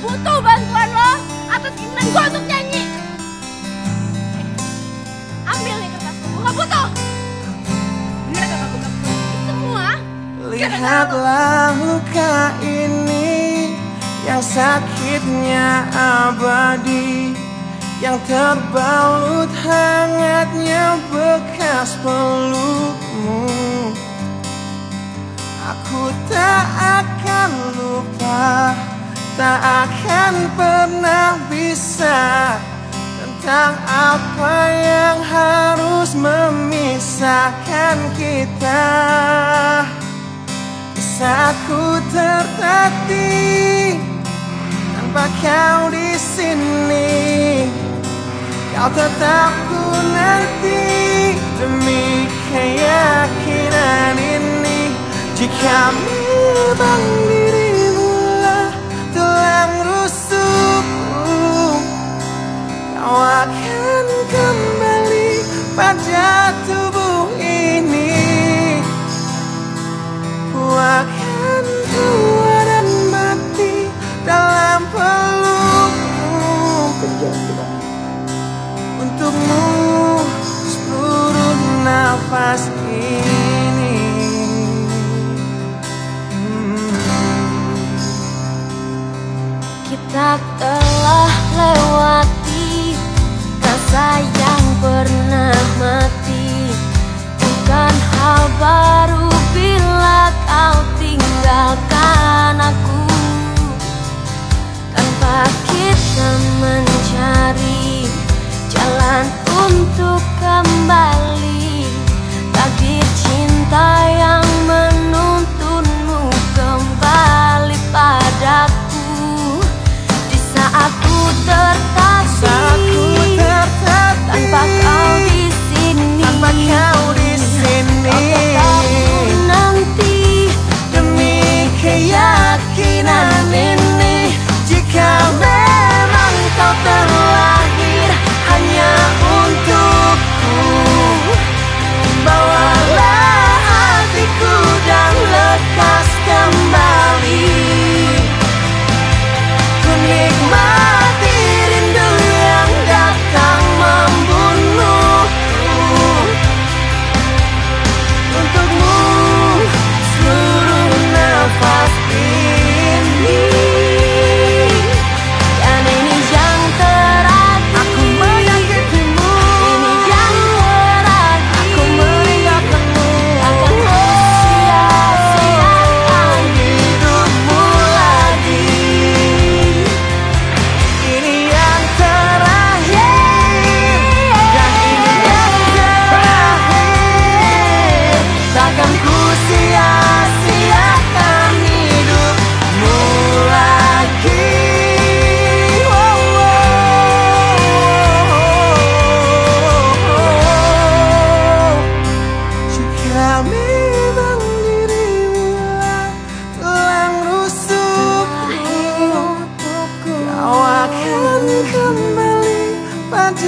butuh bantuan lo atas keinginan gue untuk nyanyi. Eh, ambil nih kertas, gue gak butuh. Bener kata gue semua. Lihatlah luka ini yang sakitnya abadi yang terbalut hangatnya bekas peluk tentang apa yang harus memisahkan kita? Di saat ku tertati tanpa kau di sini. Kau tetap ku nanti demi keyakinan ini. Jika memang untukmu seluruh nafas ini hmm. kita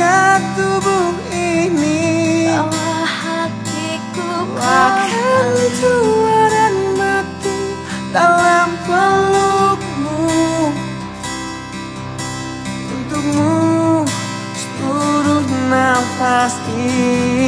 Hanya tubuh ini. Bahwa hatiku Akan tua dan mati Dalam pelukmu. Untukmu Seluruh nafas ini.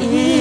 Yeah.